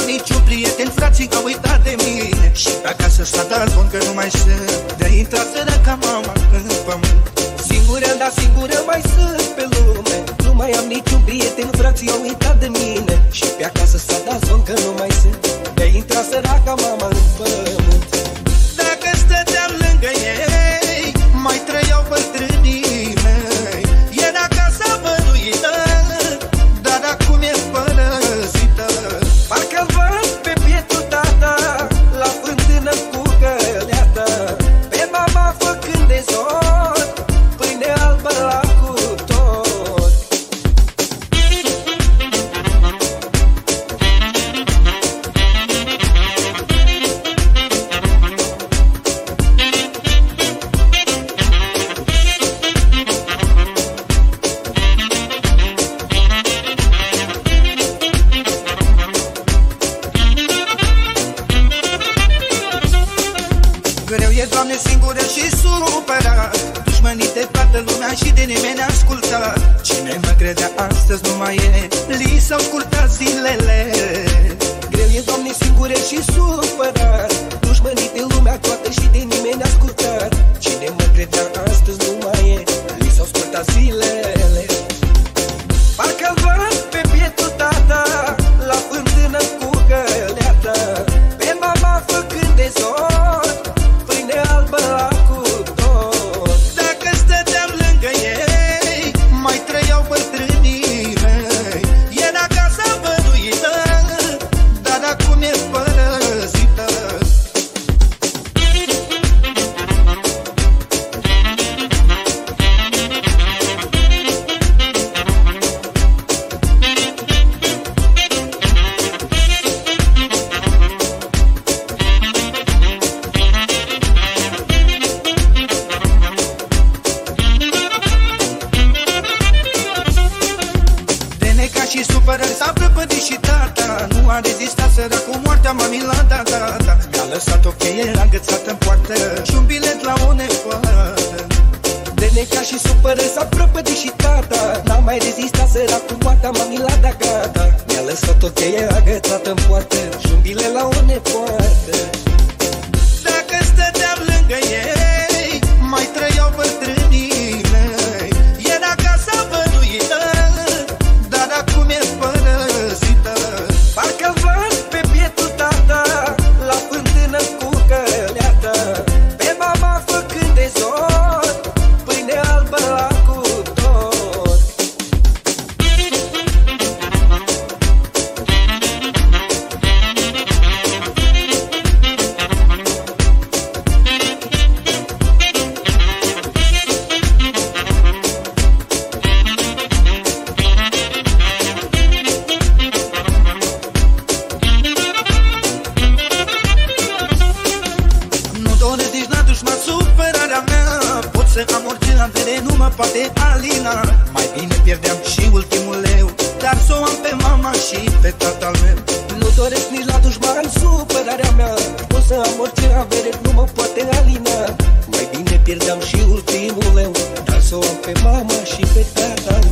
niciun prieten, frații au uitat de mine. Și pe acasă s-a dat zvon că nu mai sunt De-a intrat săraca mama în pământ. Singură, dar singură mai sunt pe lume. Nu mai am niciun prieten, frații au uitat de mine Greu e, Doamne, singură și supărat. Dușmănii de toată lumea și de nimeni asculta Cine mă credea astăzi nu mai e Li s-au scurtat zilele tata Nu a rezistat săracul moartea mami la da, da, da. Mi-a lăsat o cheie agățată în poartă Și un bilet la o nepoată. De neca și supără s-a prăpădit și tata. N-a mai rezistat săracul moartea mami la da gata Mi-a lăsat o cheie agățată în poartă Și un bilet la o nepoată am orice avere, nu mă poate alina. Mai bine pierdeam și ultimul leu Dar să o am pe mama și pe tatăl meu. Nu doresc nici la dușman supărarea mea. O să am orice avere, nu mă poate alina. Mai bine pierdeam și ultimul leu Dar să o am pe mama și pe tatăl meu. Parcă văd